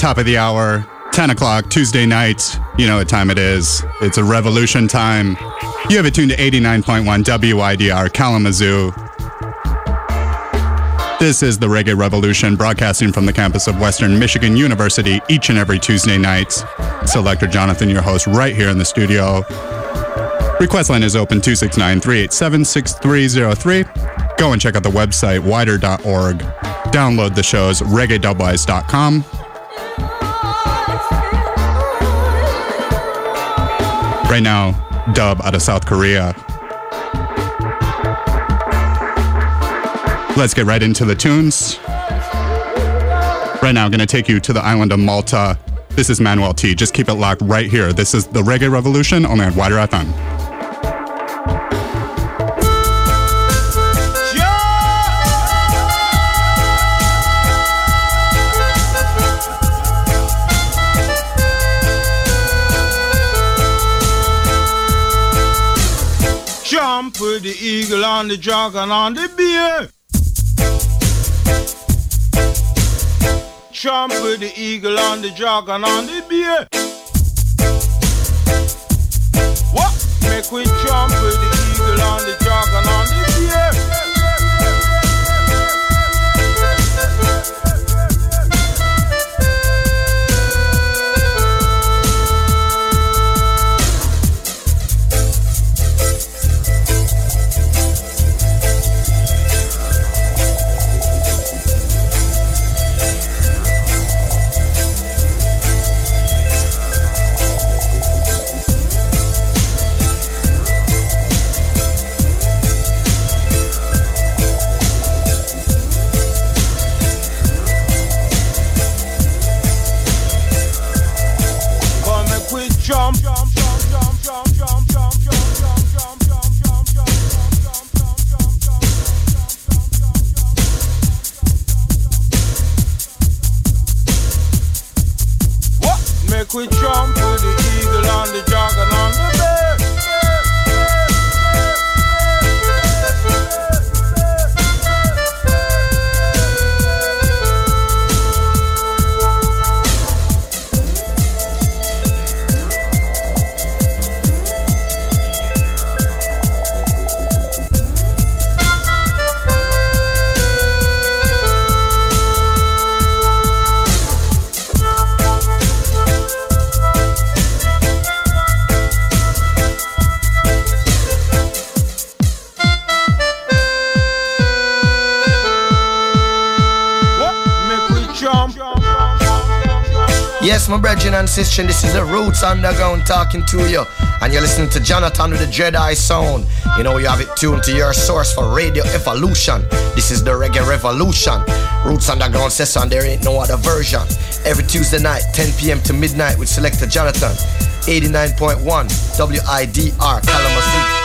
Top of the hour, 10 o'clock, Tuesday night. You know what time it is. It's a revolution time. You have it tuned to 89.1 WIDR Kalamazoo. This is the Reggae Revolution, broadcasting from the campus of Western Michigan University each and every Tuesday night. Selector Jonathon, your host, right here in the studio. Request line is open 269 387 6303. Go and check out the website, widr.org. Download the shows, reggae.wise.com. Right now, dub out of South Korea. Let's get right into the tunes. Right now, I'm going to take you to the island of Malta. This is Manwel T. Just keep it locked right here. This is the Reggae Revolution only on WIDR FM. On the dragon on the beer. With the eagle on the dragon on the beer. What? Make we with the This is the Roots Underground talking to you. And you're listening to Jonathon with the Jedi sound. You know, you have it tuned to your source for Radio Evolution. This is the Reggae Revolution. Roots Underground session, there ain't no other version. Every Tuesday night, 10 p.m. to midnight with Selector Jonathon. 89.1 WIDR Kalamazoo.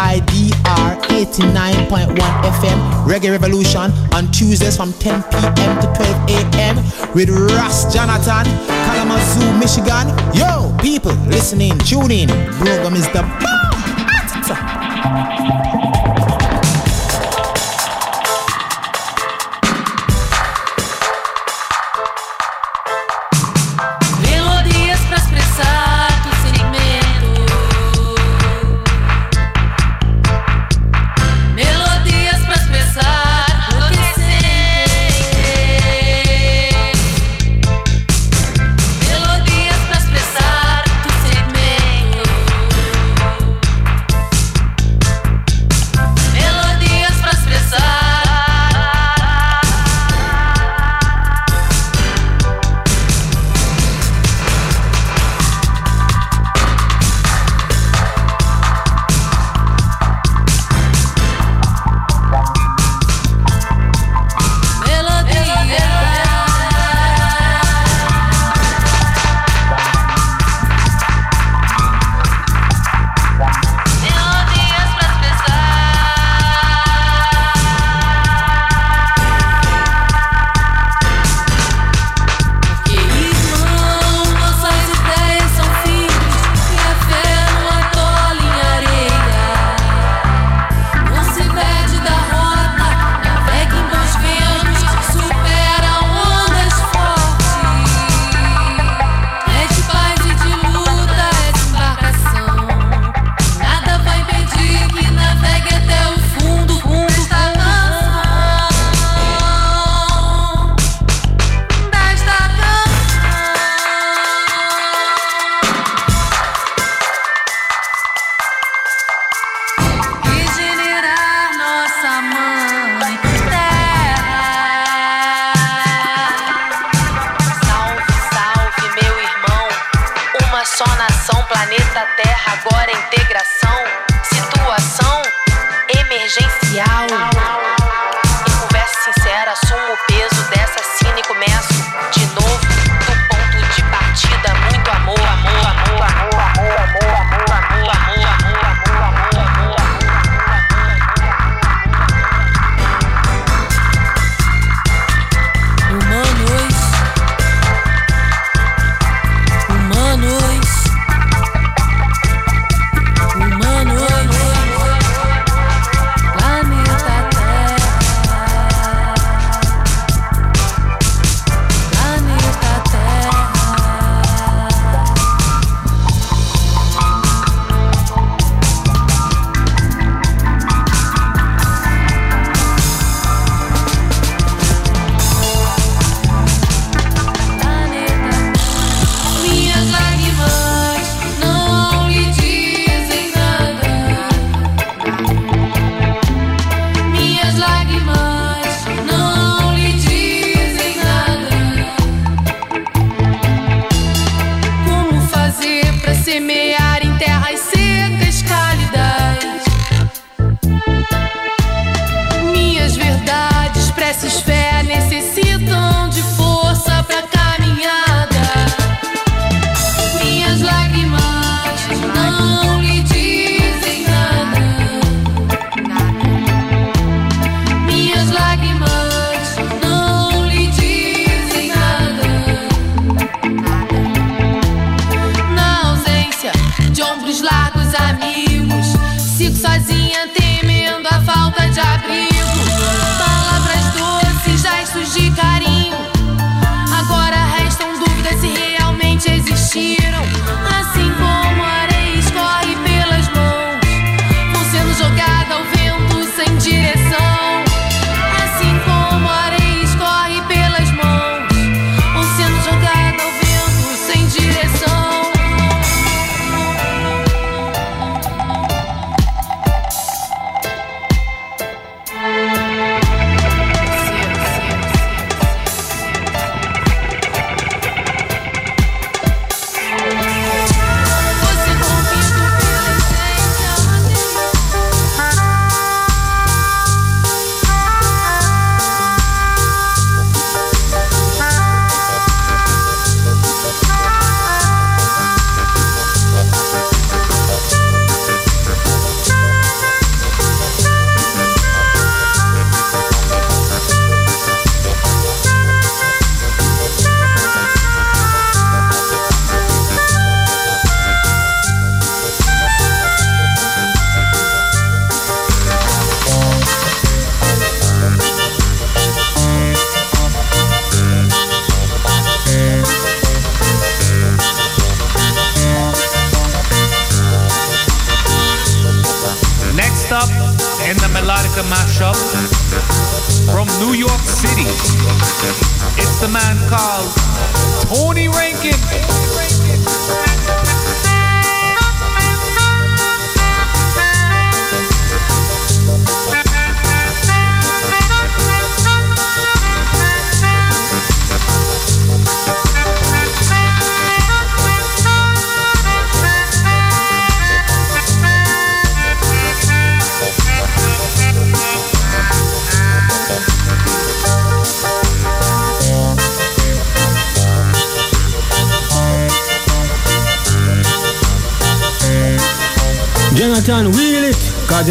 Up WIDR 89.1 FM Reggae Revolution on Tuesdays from 10 p.m. to 12 a.m. with Ross Jonathon, Kalamazoo, Michigan. Yo, people listening, tune in. Program is the bomb.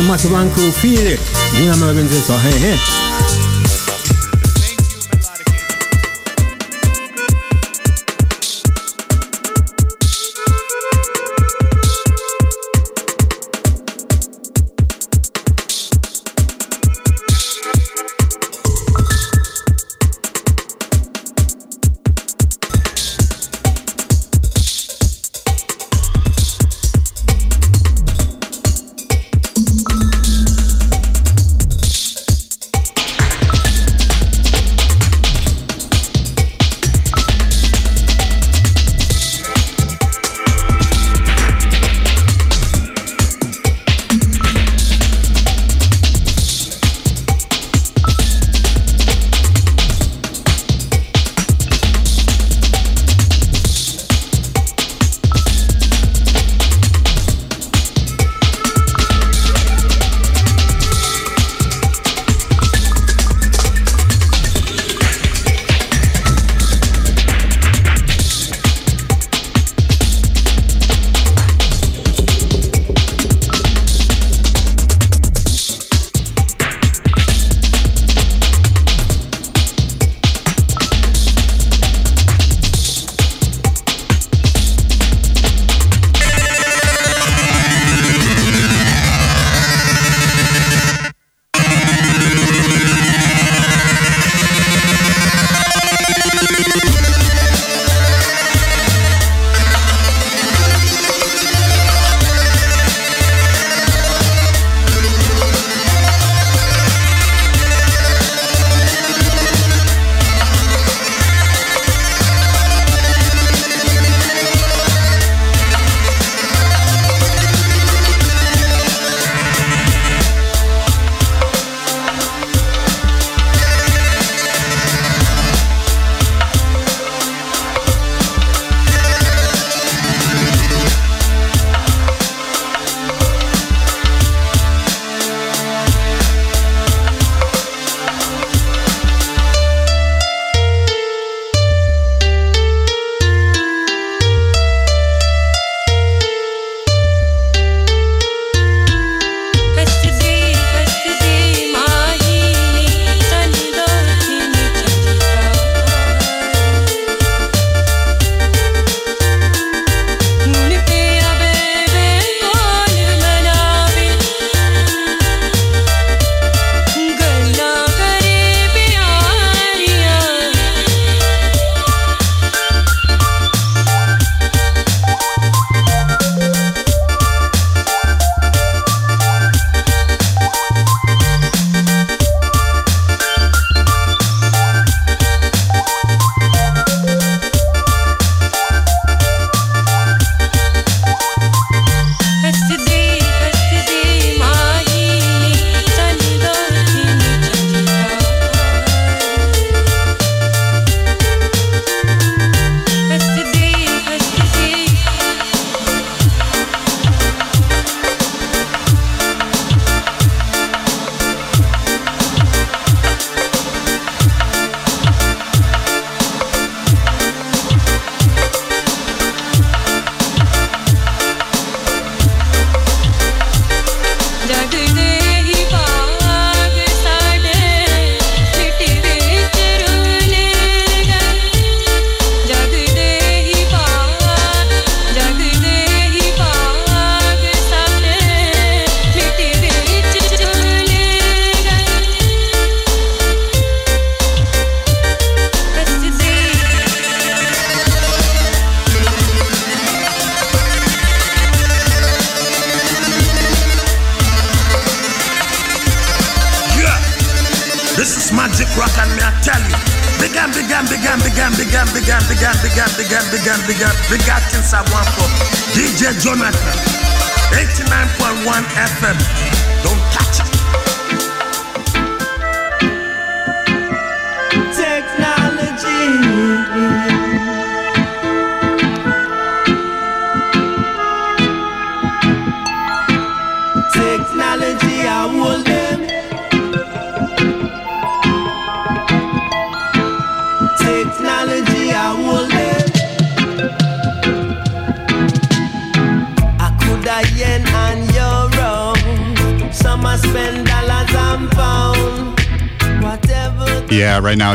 Massive Uncle Felix. Dina ma' mela benzin soħħeħe.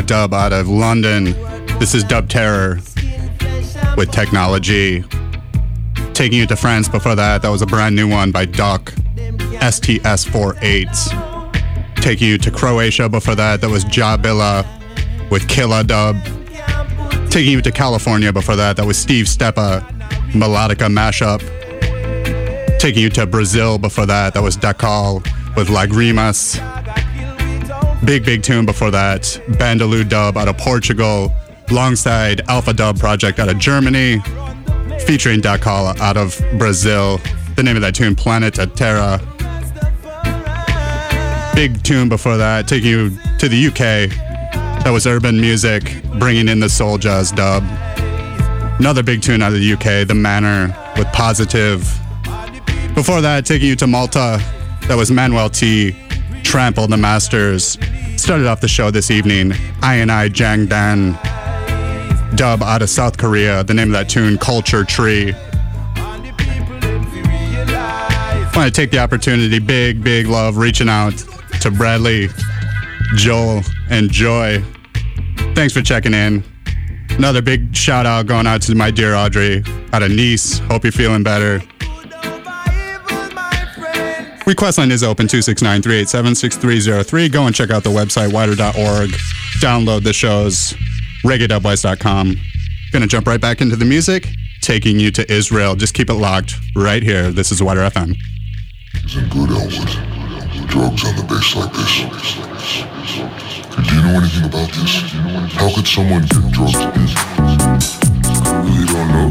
Dub out of London. This is Dub Terror with technology. Taking you to France before that, that was a brand new one by Duck STS48. Taking you to Croatia before that, that was Jah Billah with Killah Dub. Taking you to California before that, that was Steve Steppa, Melodica Mashup. Taking you to Brazil before that, that was Dacal with Lagrimas. Big, big tune before that, Bandulu Dub out of Portugal, alongside Alphadub Project out of Germany, featuring Dacal out of Brazil. The name of that tune, Planet Terra. Big tune before that, taking you to the UK. That was Herban Music, bringing in the Souljahs dub. Another big tune out of the UK, The Manor with Positive. Before that, taking you to Malta, that was Manwel T. Trample the Masters. Started off the show this evening, I and I Djangdan. Dub out of South Korea, the name of that tune, Culture Tree. Want to take the opportunity, big, big love, reaching out to Bradley, Joel, and Joy. Thanks for checking in. Another big shout out going out to my dear Audrey out of Nice. Hope you're feeling better. Request line is open 269 387 6303. Go and check out the website widr.org. Download the shows, reggae.wise.com. Gonna jump right back into the music, taking you to Israel. Just keep it locked right here. This is WIDR FM. Isn't good, Elwood. Drugs on the bass like this. Do you know anything about this? How could someone get drugs? I really don't know,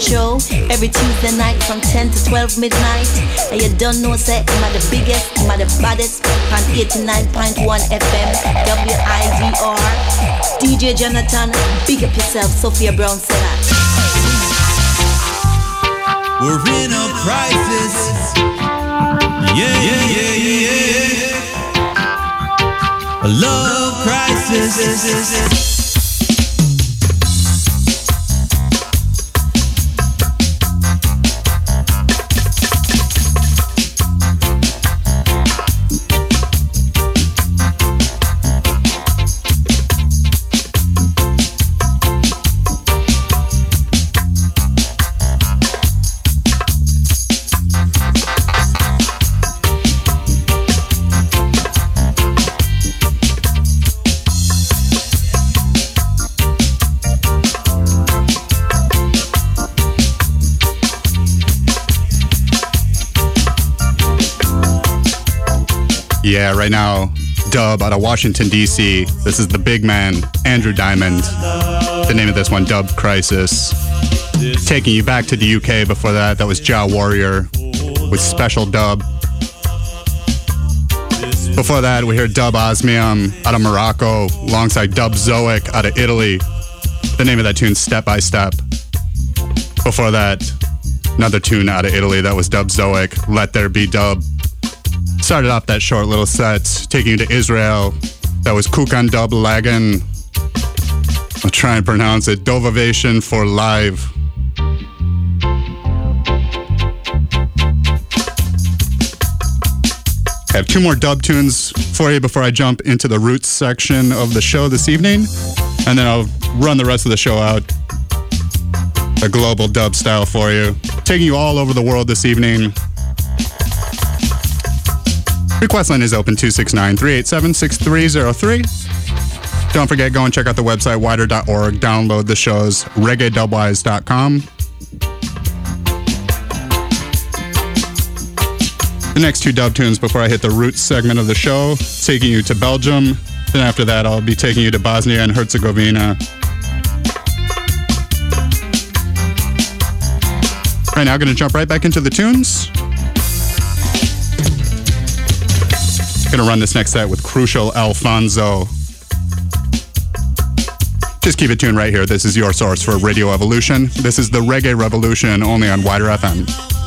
Show every Tuesday night from 10 to 12 midnight. And you don't know, say, I'm the biggest, I'm the baddest on 89.1 FM, WIDR. DJ Jonathon, big up yourself, Sophia Brown said that. We're in a crisis. Yeah, yeah, yeah, yeah, yeah. A love crisis. Yeah, right now, dub out of Washington, D.C. This is the big man, Andrew Diamond. The name of this one, Dub Crisis. Taking you back to the UK before that, that was Jah Warrior with Special Dub. Before that, we heard Dubosmium out of Morocco alongside Dubzoic out of Italy. The name of that tune, Step by Step. Before that, another tune out of Italy that was Dubzoic, Let There Be Dub started off that short little set, taking you to Israel. That was Kukan Dub Lagan. I'll try and pronounce it. Dovevation for live. I have two more dub tunes for you before I jump into the roots section of the show this evening. And then I'll run the rest of the show out a global dub style for you. Taking you all over the world this evening. Request line is open 269 387 6303. Don't forget, go and check out the website widr.org. Download the shows reggae.dubwise.com. The next two dub tunes before I hit the roots segment of the show, taking you to Belgium. Then after that, I'll be taking you to Bosnia and Herzegovina. Right now, I'm going to jump right back into the tunes. Gonna run this next set with Crucial Alphonso. Just keep it tuned right here. This is your source for Radio Evolution. This is the Reggae Revolution only on WIDR FM.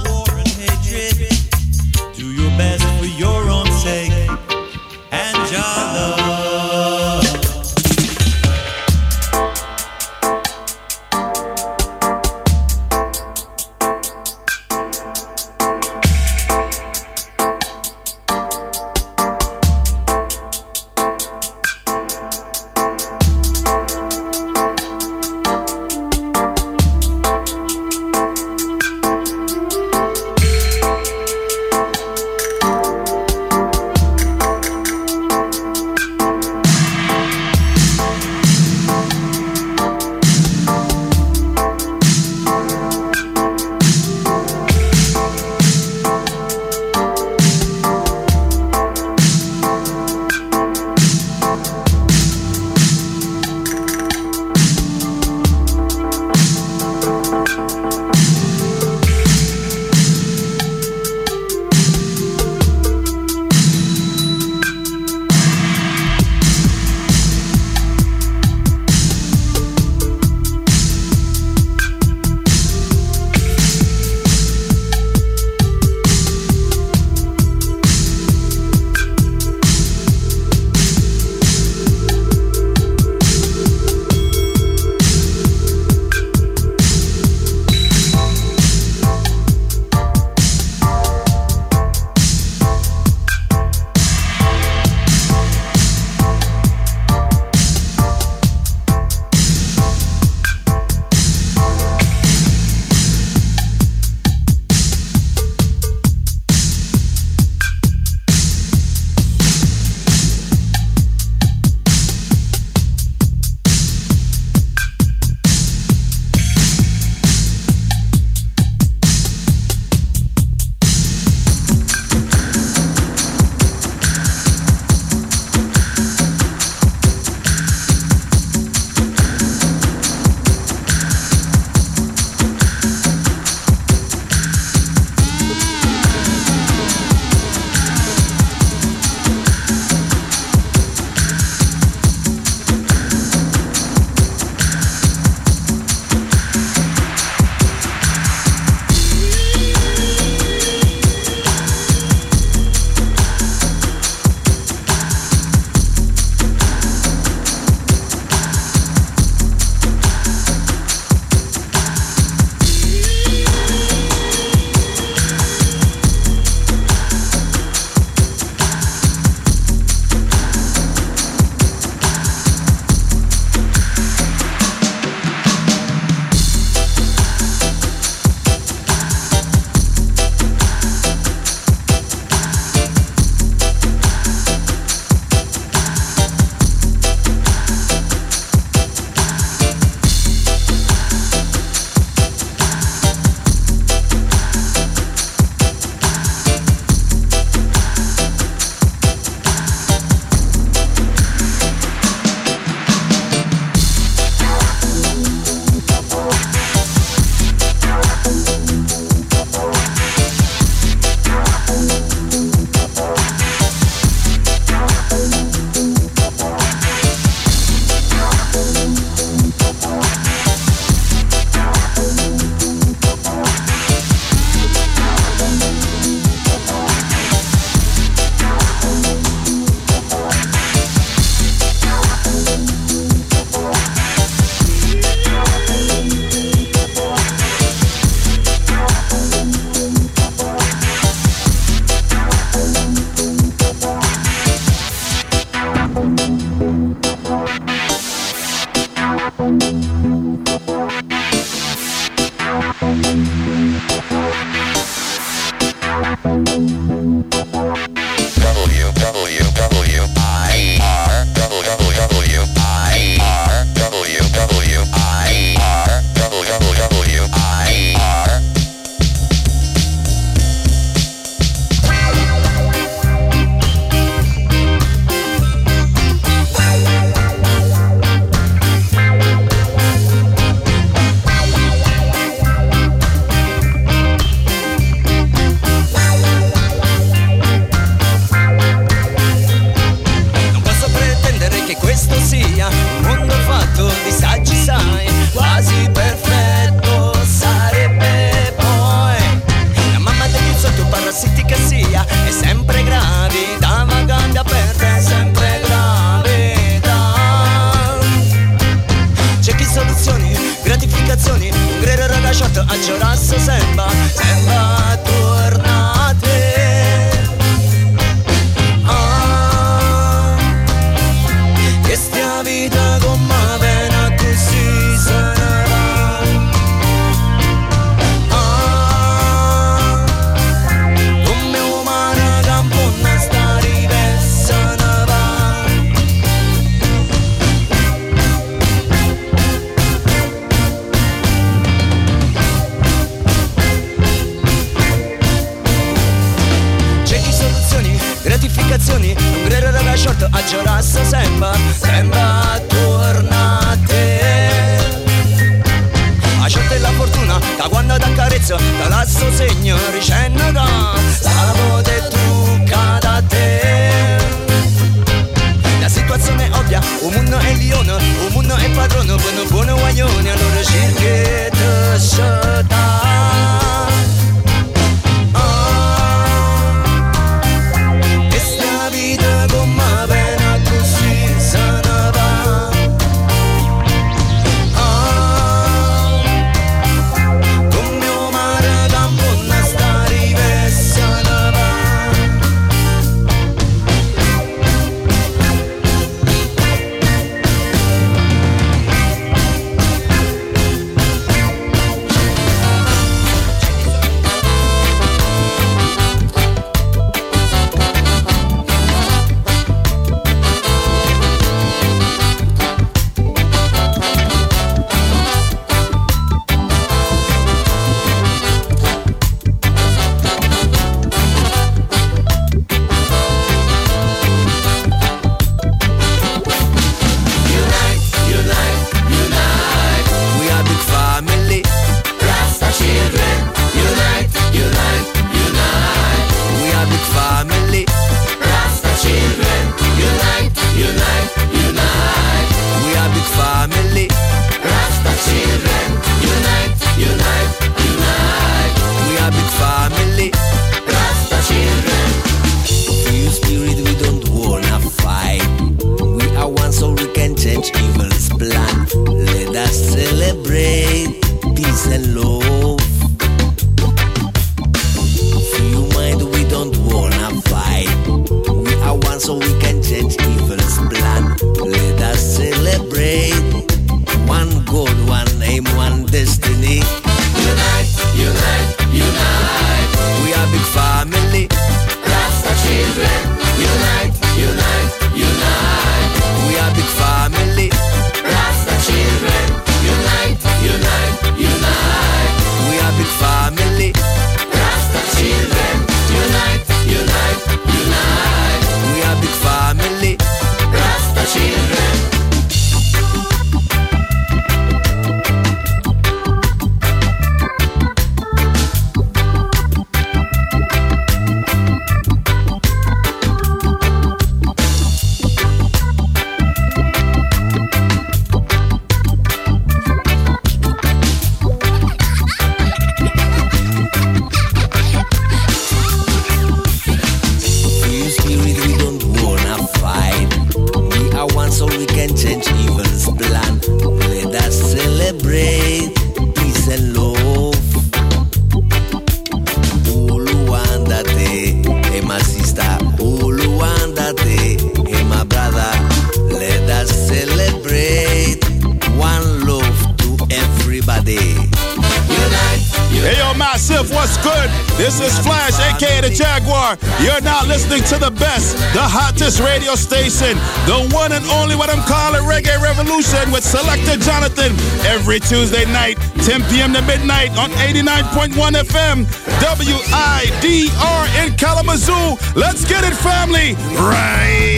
what's good? This is Flash, aka the Jaguar. You're now listening to the best, the hottest radio station, the one and only what I'm calling Reggae Revolution with Selector Jonathon every Tuesday night, 10 p.m. to midnight on 89.1 FM, WIDR in Kalamazoo. Let's get it, family. Right.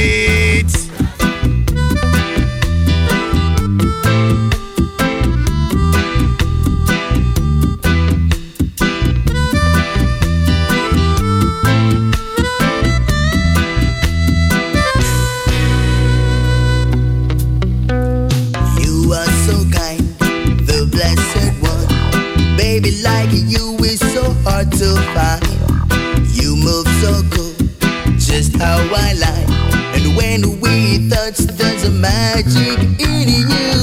magic in you.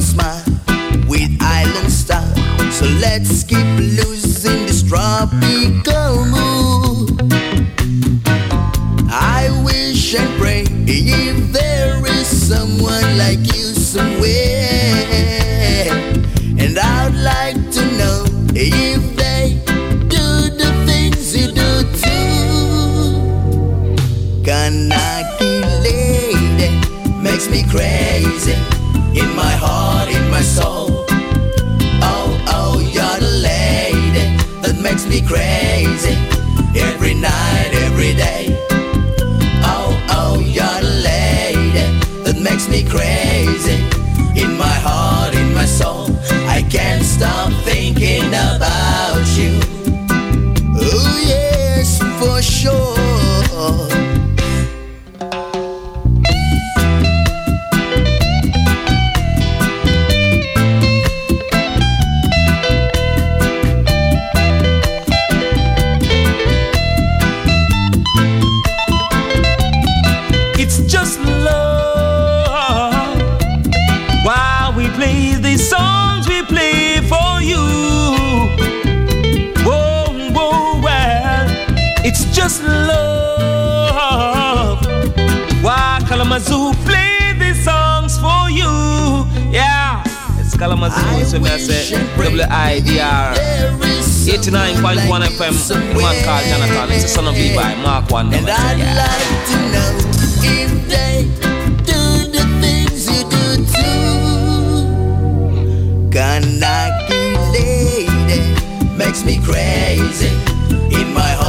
a smile with island style. So let's keep losing this tropical mood. I wish and pray if there is someone like you somewhere, and I'd like to know if they do the things you do too. Kanaky lady makes me crazy. me crazy every night, every day. Oh, oh, you're the lady that makes me crazy in my heart, in my soul. I can't stop thinking about Kalamazoo, play these songs for you. Yeah, it's Kalamazoo, It's a message. WIDR 89.1 FM. The man called Jonathon, it's the son of Levi, Mark 1. And I'd yeah. like to know if they do the things you do too. Kanaky lady makes me crazy in my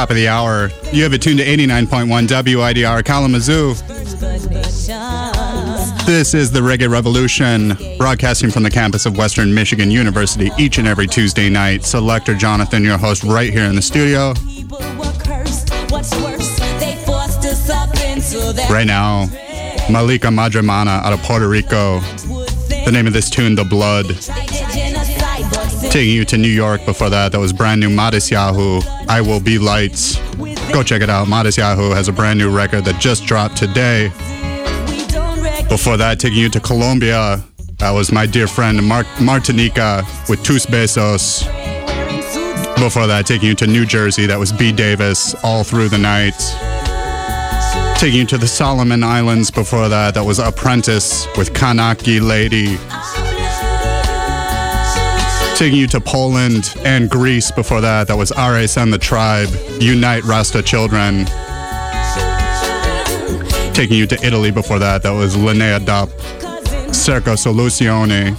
top of the hour. You have it tuned to 89.1 WIDR Kalamazoo. This is the Reggae Revolution, broadcasting from the campus of Western Michigan University each and every Tuesday night. Selector Jonathon, your host, right here in the studio. Right now, Malika Madremana out of Puerto Rico. The name of this tune, The Blood. Taking you to New York before that, that was brand new Matisyahu. I Will Be Lights. Go check it out. Matisyahu has a brand new record that just dropped today. Before that, taking you to Colombia, that was my dear friend Mar- Martinika with Tus Besos. Before that, taking you to New Jersey, that was B. Davis all through the night. Taking you to the Solomon Islands before that, that was Apprentice with Kanaky Lady taking you to Poland and Greece before that. That was Ares and the Tribe, Unite Rasta Children. Taking you to Italy before that. That was Linnea Dopp, Cerco Soluzioni.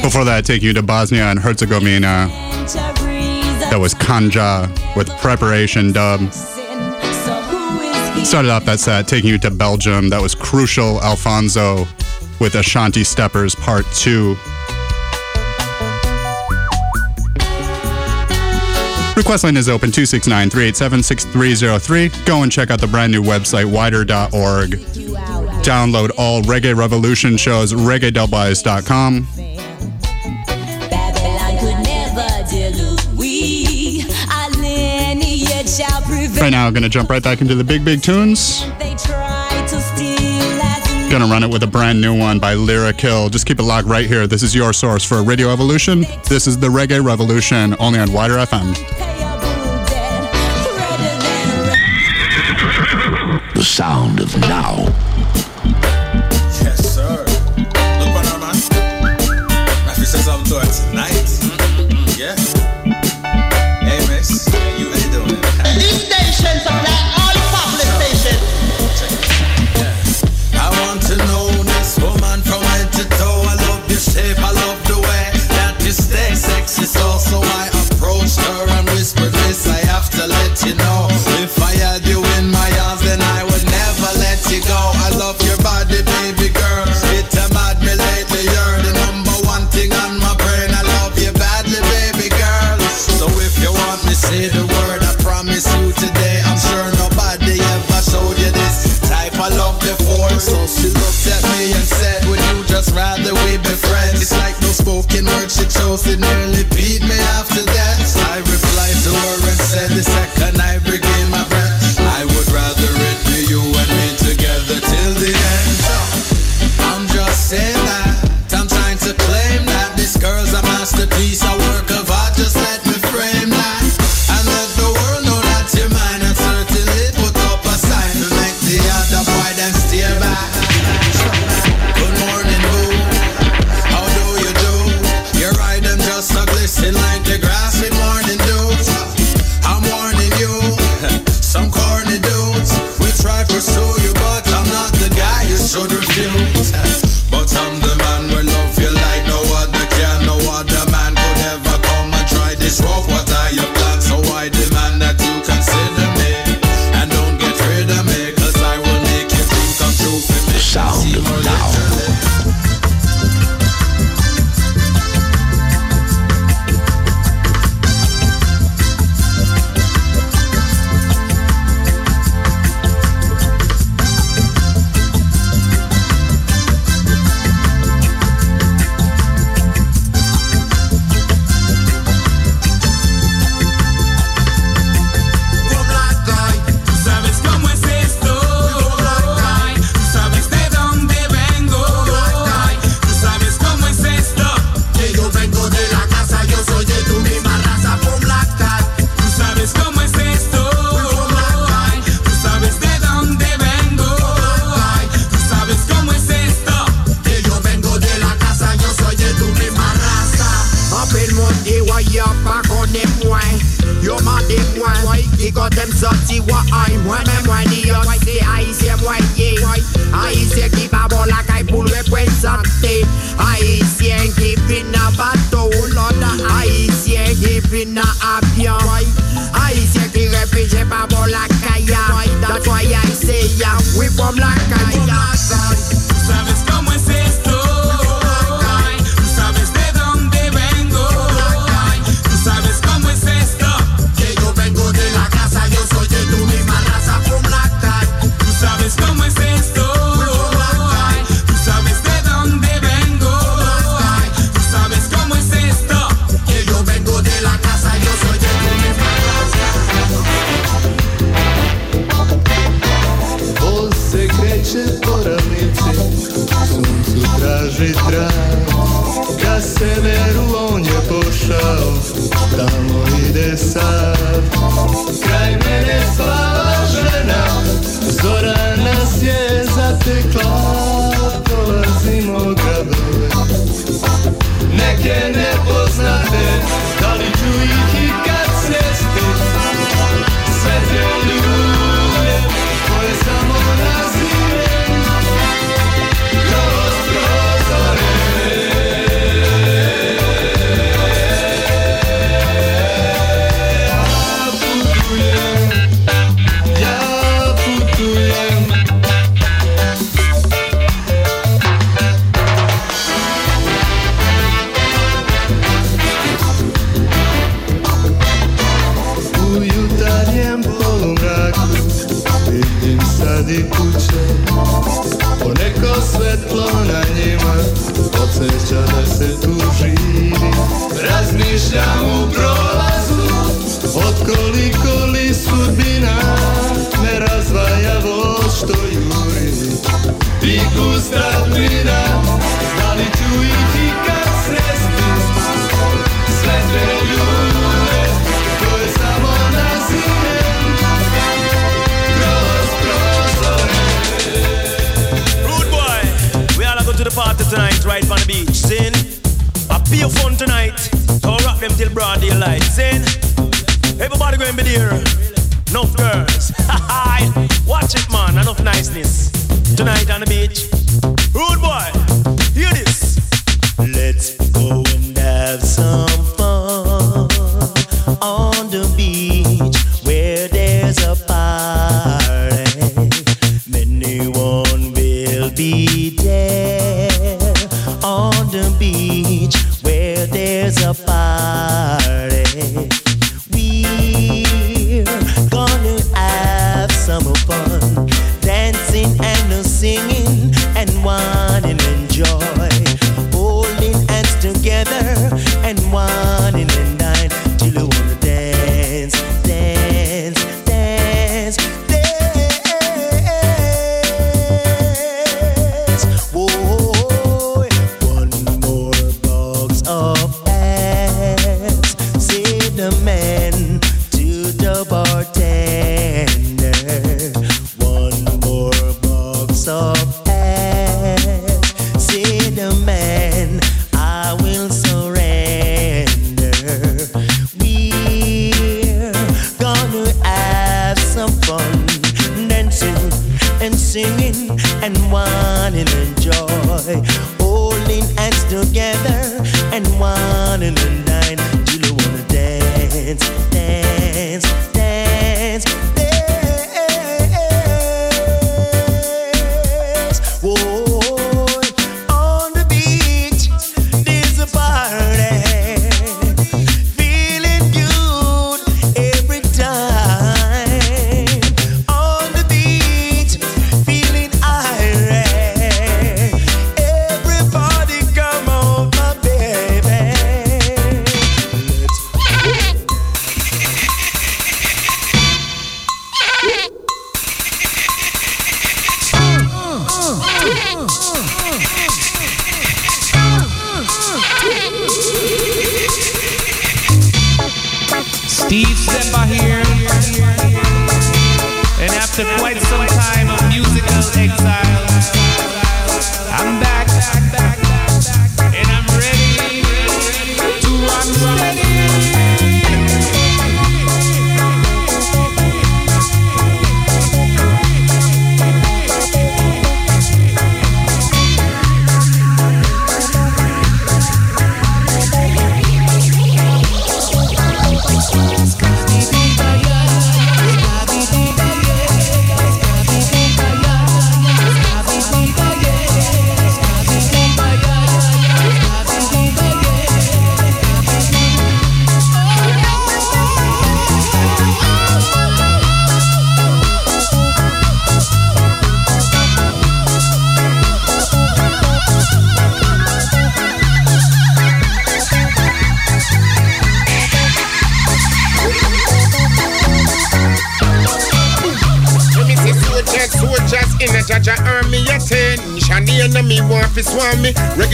Before that, taking you to Bosnia and Herzegovina. That was Kanjah with Preparation Dub. Started off that set, taking you to Belgium. That was Crucial Alphonso with Ashanti Steppers Part 2. Request line is open 269 387 6303. Go and check out the brand new website, widr.org. Download all Reggae Revolution shows, reggae.com. Right now, I'm going to jump right back into the big, big tunes going to run it with a brand new one by Lyrikill. Just keep it locked right here. This is your source for Radio Evolution. This is the Reggae Revolution, only on WIDR FM. The sound of now. sitting. smeru on je pošao, tamo ide sad. Kraj mene slava žena, zora nas je zatekla, dolazimo do them till broad daylight. Saying, everybody going to be there. Enough girls. Watch it, man. Enough niceness. Tonight on the beach.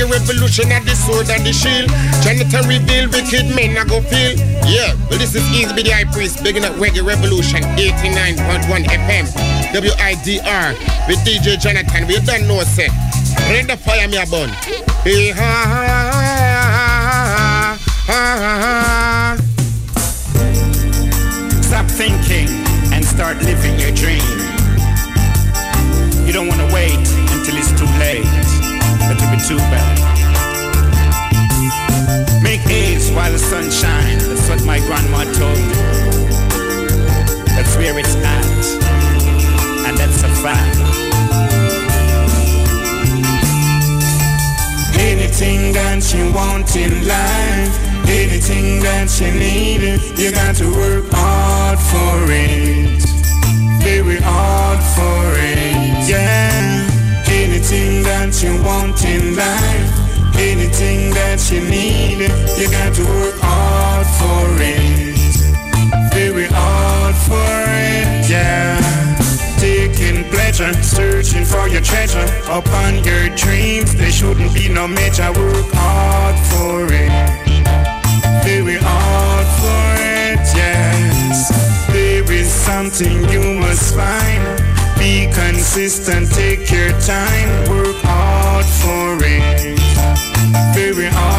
Reggae revolution at the sword and the shield. Jonathon reveal wicked men I go feel. Yeah, well this is Easy the high priest, bigging up Reggae Revolution 89.1 FM. WIDR with DJ Jonathon. We done no set. Rain the fire me a bun. Stop thinking and start living your dream. You don't want to wait until it's too late. While the sun shines. That's what my grandma told me. That's where it's at. And that's a fact. Anything that you want in life, anything that you need, you got to work hard for it. Very hard for it, yeah. Anything that you want in life, anything that you need, you got to work hard for it. Very hard for it, yeah. Taking pleasure, searching for your treasure. Upon your dreams, there shouldn't be no major. Work hard for it. Very hard for it, yes. There is something you must find. Be consistent, take your time. Work hard for it. Very hard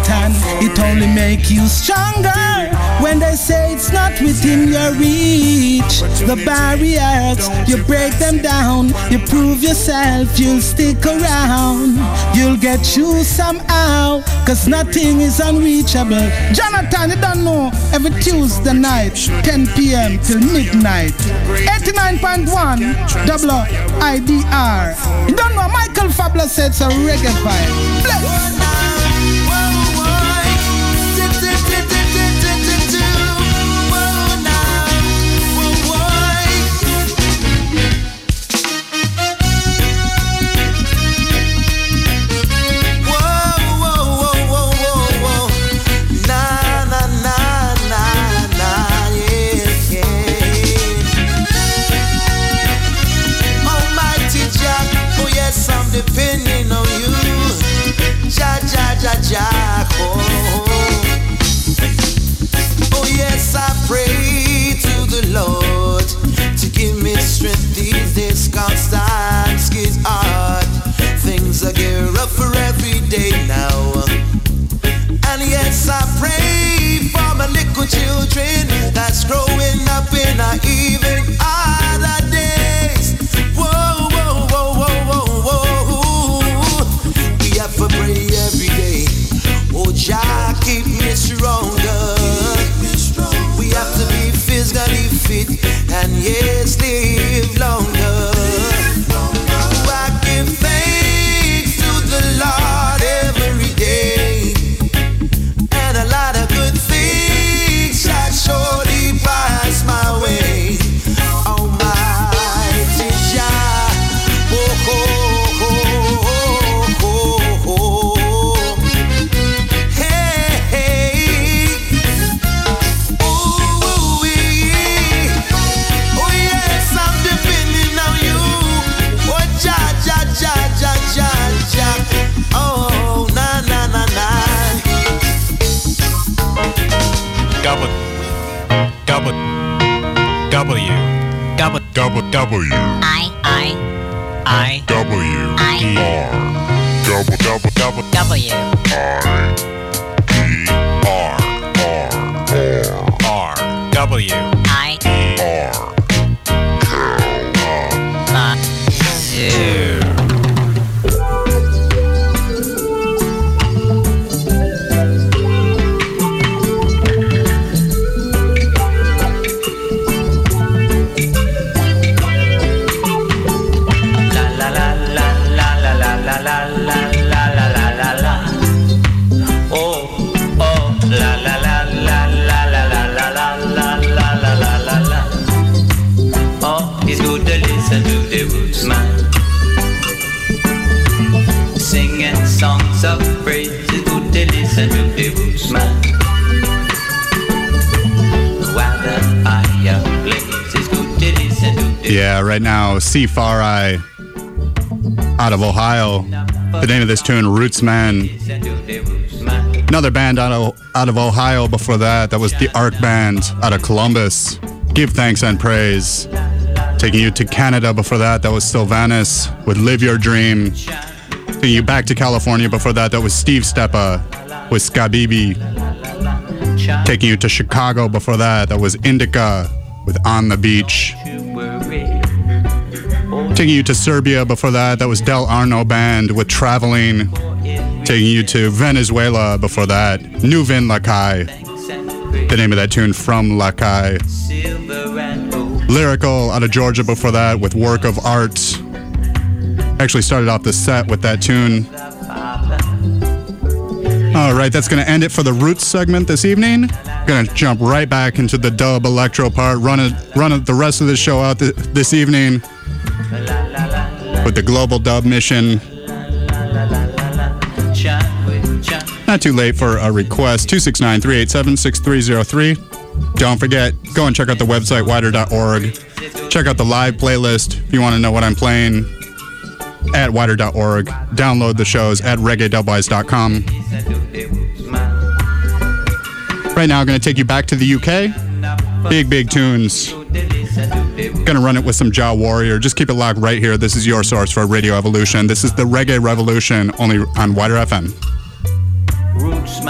Jonathon, it only make you stronger. When they say it's not within your reach, the barriers, you break them down. You prove yourself, you'll stick around. You'll get through somehow, cause nothing is unreachable. Jonathon, you don't know, every Tuesday night, 10 p.m. till midnight. 89.1 WIDR. You don't know, Michael Fabulous said it's a reggae vibe. Bless. Hard. Things are getting rougher every day now. And yes, I pray for my little children that's growing up in even Double. Double. W. I, I, I, W. I, R. Double. Double. Double. W. I. right now, Seefari out of Ohio. The name of this tune, Roots Man. Another band out of, out of Ohio before that, that was the Ark Band out of Columbus. Give thanks and praise. Taking you to Canada before that, that was Sylvanus with Live Your Dream. Taking you back to California before that, that was Steve Steppa with Skabibi. Taking you to Chicago before that, that was Indika with On the Beach. Taking you to Serbia before that, that was Del Arno Band with Traveling. Taking you to Venezuela before that, Nou Vin Lakay. The name of that tune from Lakay. Lyrikill out of Georgia before that with Work of Art. Actually started off the set with that tune. All right, that's going to end it for the Roots segment this evening. Going to jump right back into the dub electro part, run it, run it the rest of the show out th- this evening with the global dub mission. Not too late for a request 269 387 6303. Don't forget, go and check out the website widr.org. Check out the live playlist if you want to know what I'm playing at widr.org. Download the shows at reggae.wise.com. Right now, I'm going to take you back to the UK. Big, big tunes. Gonna run it with some Jah Warrior. Just keep it locked right here. This is your source for Radio Evolution. This is the Reggae Revolution, only on WIDR FM. Roots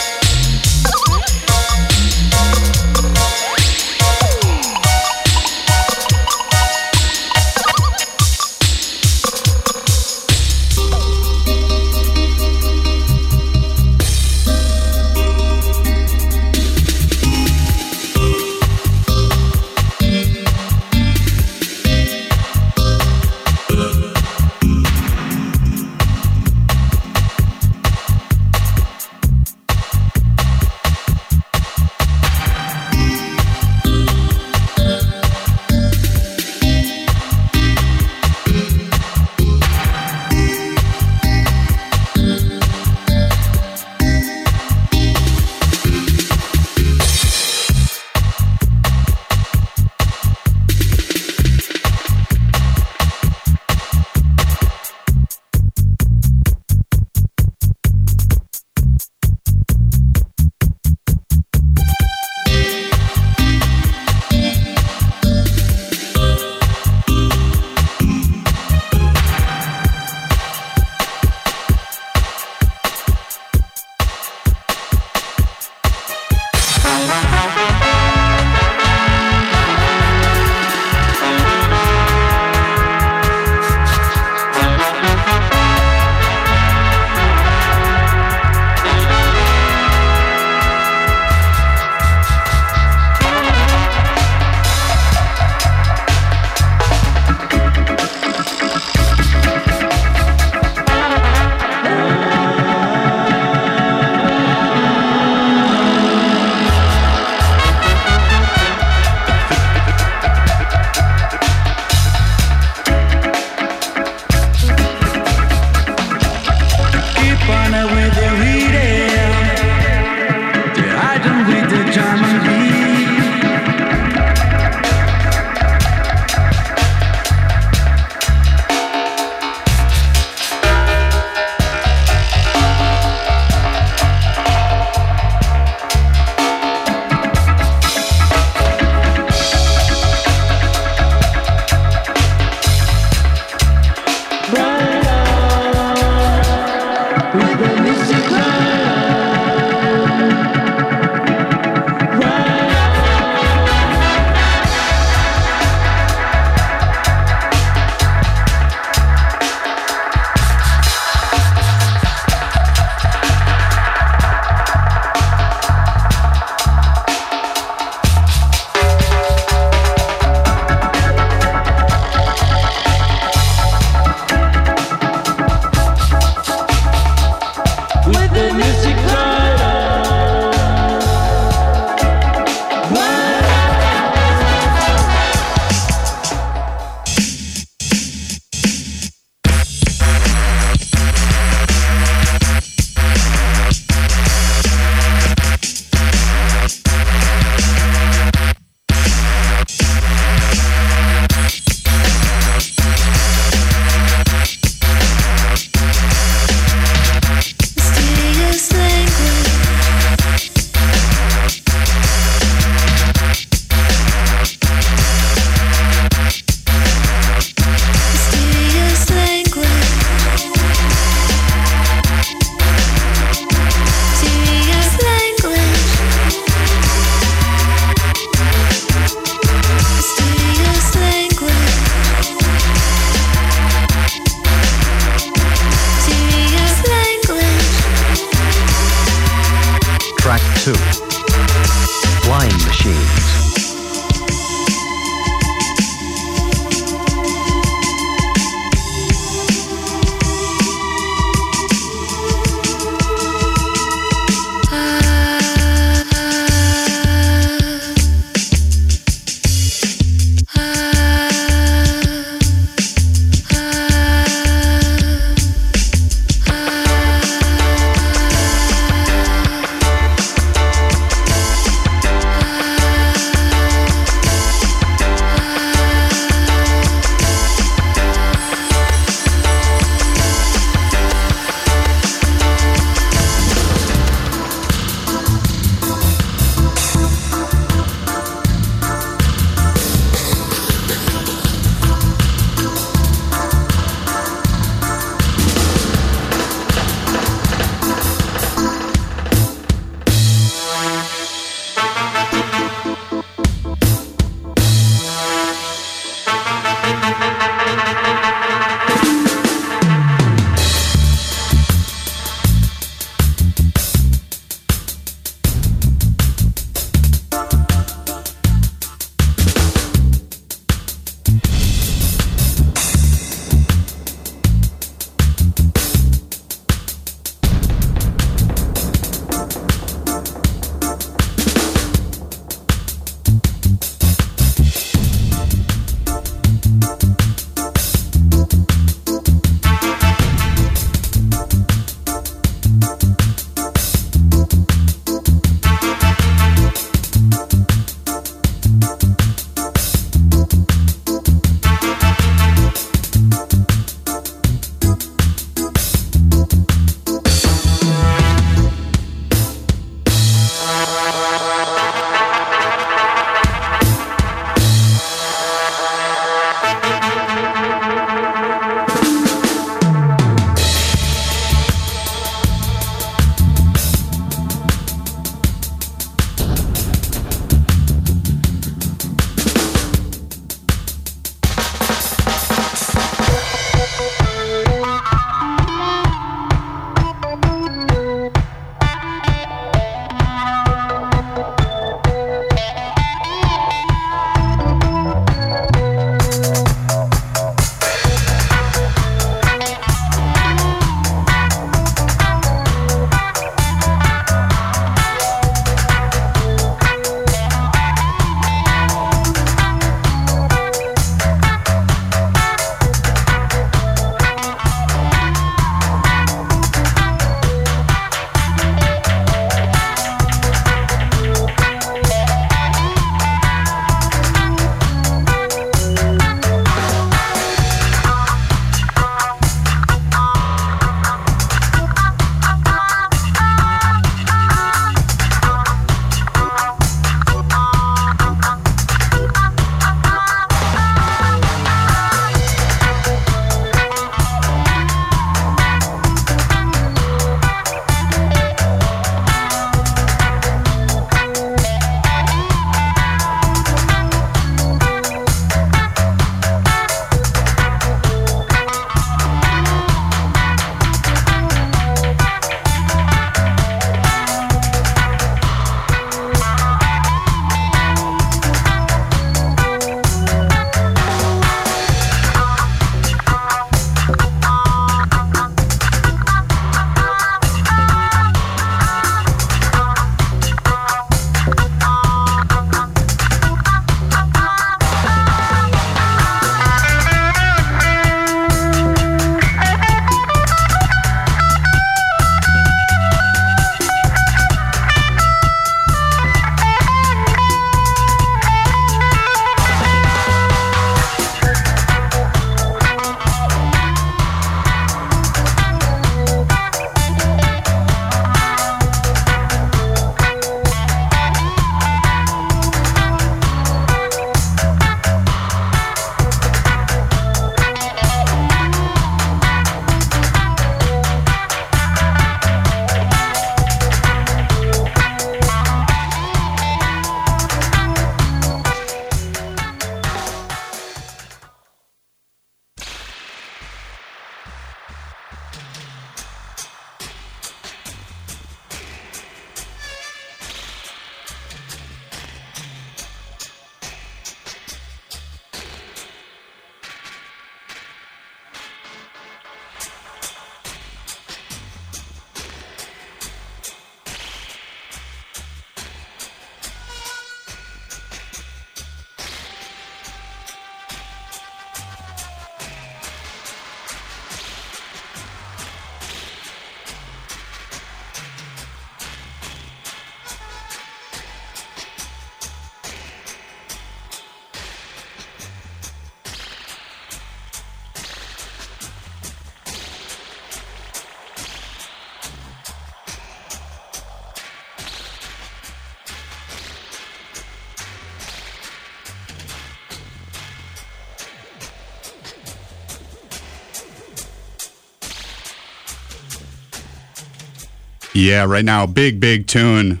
Yeah, right now, big, big tune.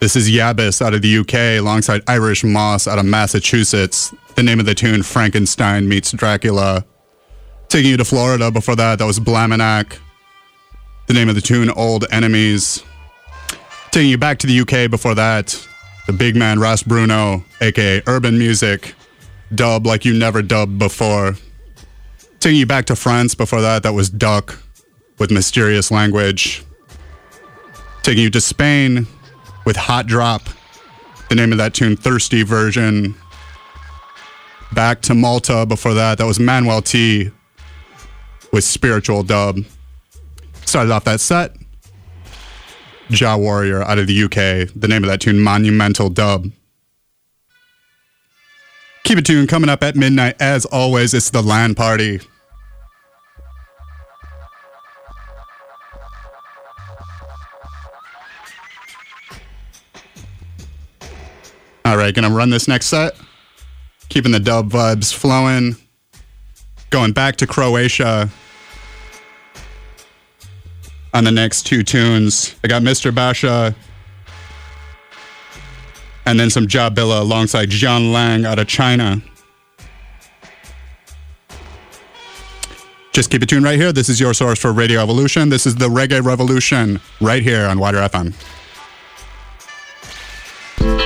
This is Yabis out of the UK alongside Irish Moss out of Massachusetts. The name of the tune, Frankenstein Meets Dracula. Taking you to Florida before that, that was Blaminak. The name of the tune, Old Enemies. Taking you back to the UK before that, the big man Ras Bruno, aka Herban Music. Dub like you never dubbed before. Taking you back to France before that, that was Duck with Mysterious Language. Taking you to Spain with Hot Drop, the name of that tune, Thirsty Version. Back to Malta before that, that was Manwel T with Spiritual Dub. Started off that set, Jah Warrior out of the UK, the name of that tune, Monumental Dub. Keep it tuned. Coming up at midnight, as always, it's the LAN party. All right, gonna run this next set. Keeping the dub vibes flowing. Going back to Croatia on the next two tunes. I got Mr. Basha and then some Jah Billah alongside John Lang out of China. Just keep it tuned right here. This is your source for Radio Evolution. This is the Reggae Revolution right here on WIDR FM.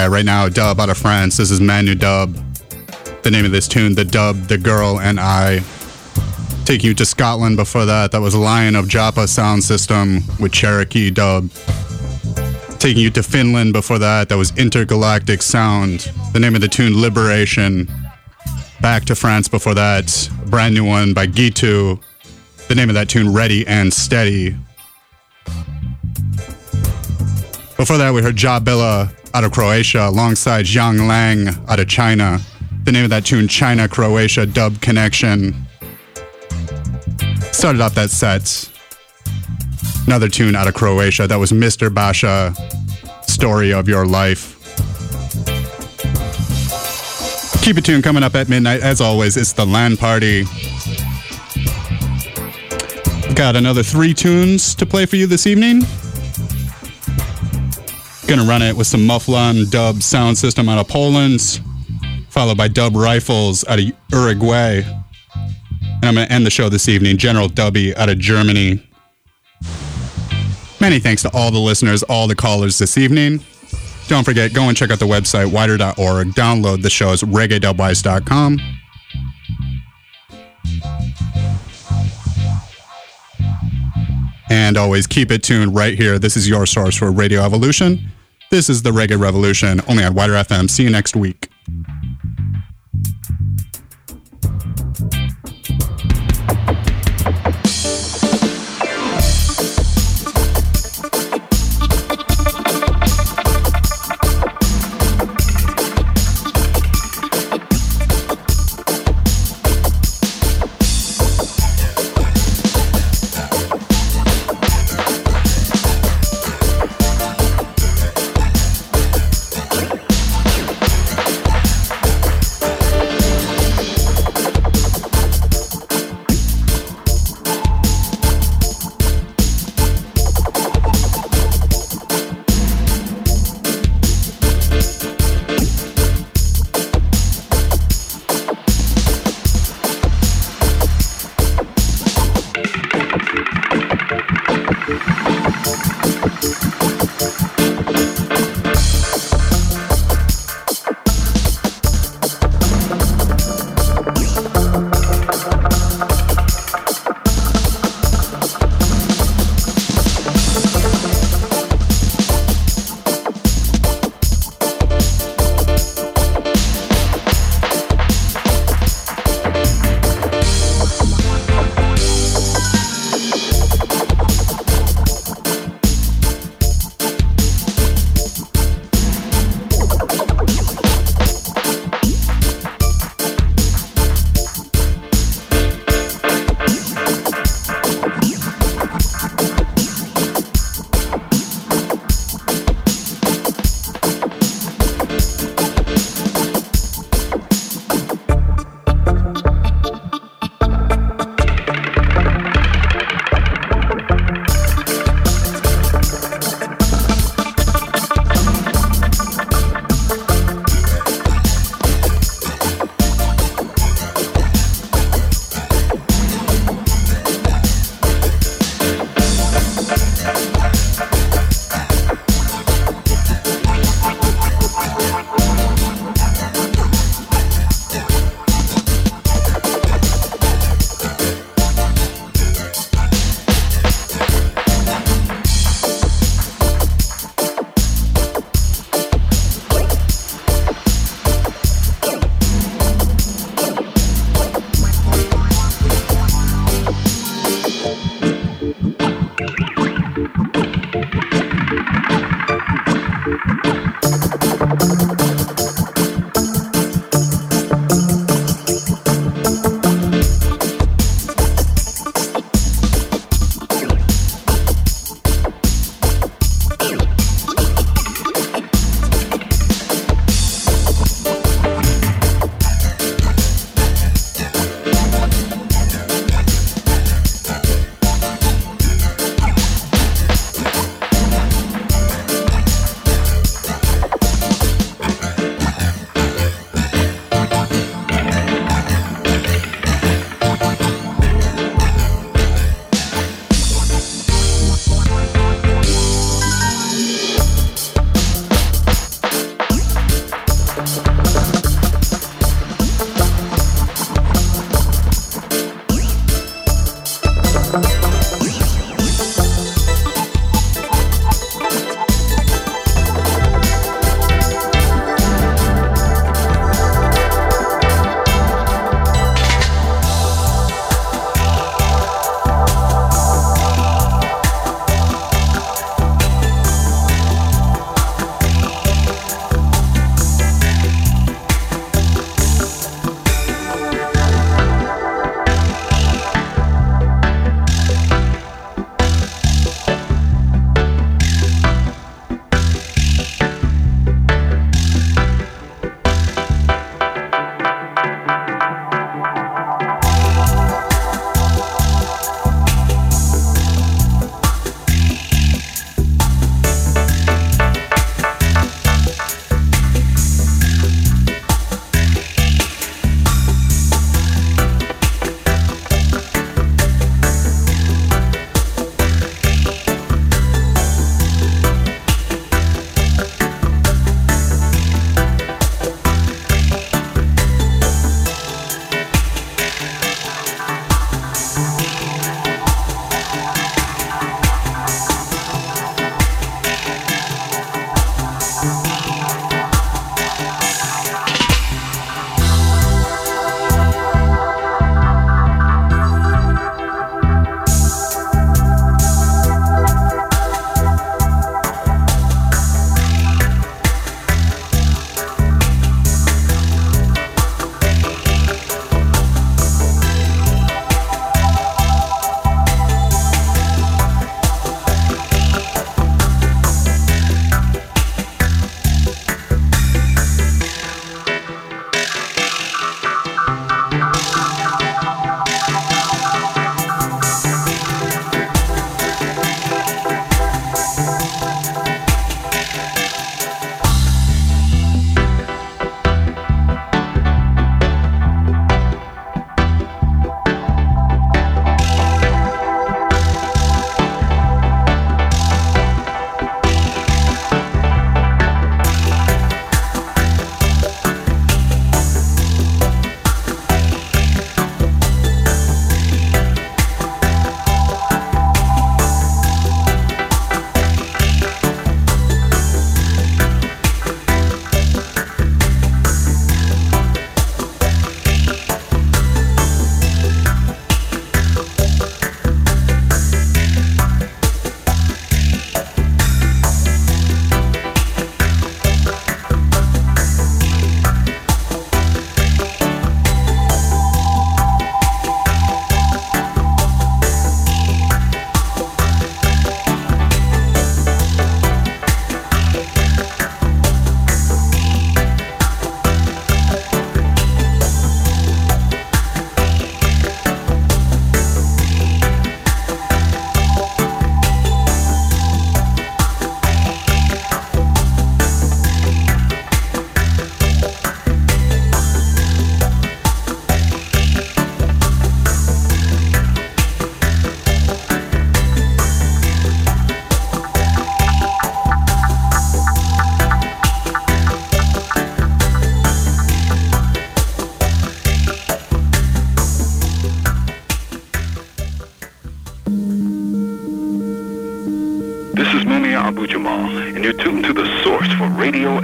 Yeah, right now, dub out of France. This is Manu Dub. The name of this tune, The Dub, The Girl, and I. Taking you to Scotland before that, that was Lion of Joppa Sound System with Cherokee Dub. Taking you to Finland before that, that was Intergalactic Sound. The name of the tune, Liberation. Back to France before that, brand new one by Gitu. The name of that tune, Ready and Steady. Before that, we heard Jah Billah out of Croatia alongside Zhang Lang out of China. The name of that tune, China Croatia Dub Connection. Started off that set. Another tune out of Croatia. That was Mr. Basha, Story of Your Life. Keep it tuned coming up at midnight. As always, it's the LAN party. Got another three tunes to play for you this evening. Gonna run it with some Mufflon dub sound system out of Poland, followed by Dub Rifles out of Uruguay. And I'm gonna end the show this evening, General Dubby out of Germany. Many thanks to all the listeners, all the callers this evening. Don't forget, go and check out the website, widr.org. Download the shows, reggae.wise.com. And always keep it tuned right here. This is your source for Radio Evolution. This is the Reggae Revolution, only on WIDR FM. See you next week.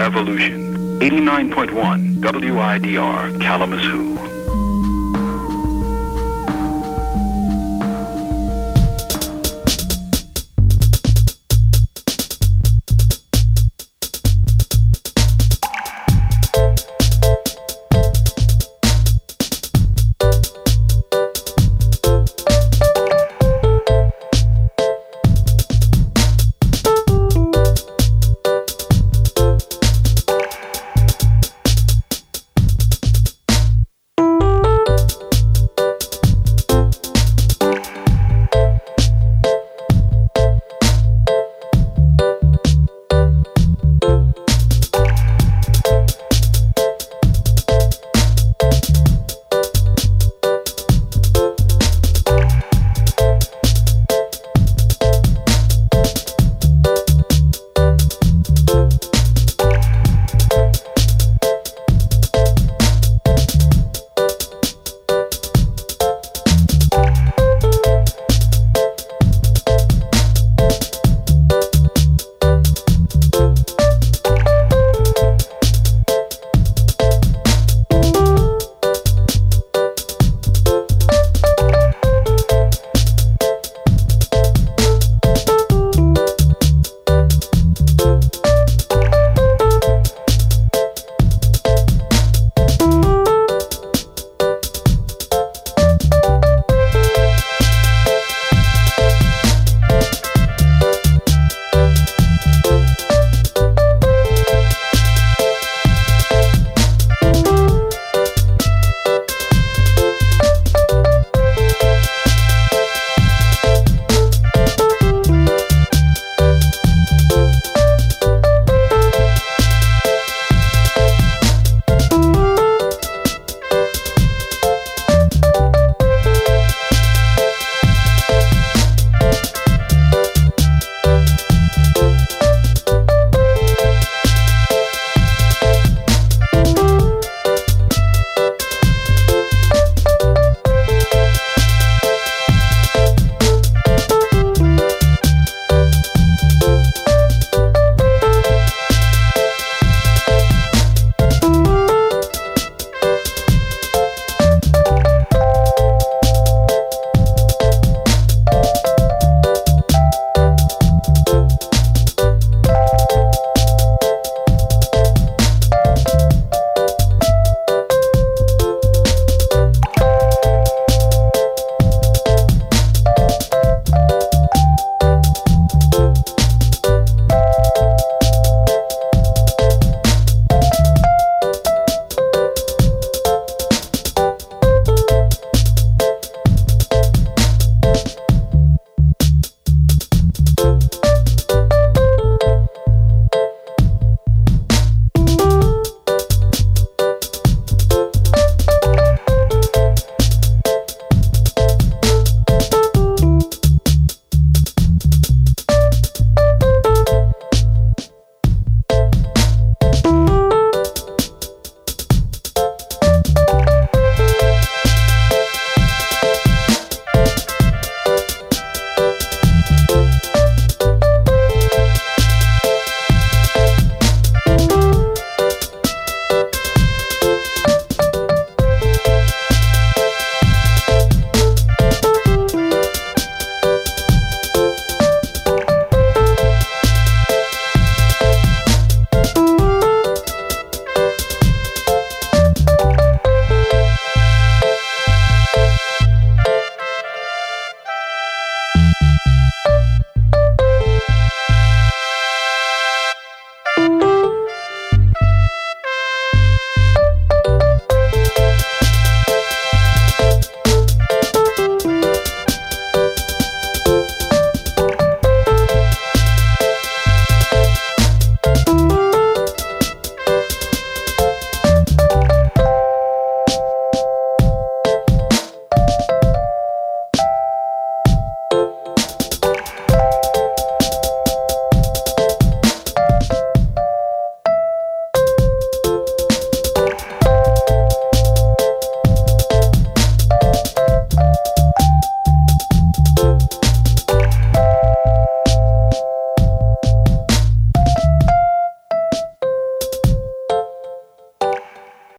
Evolution, 89.1 WIDR Kalamazoo.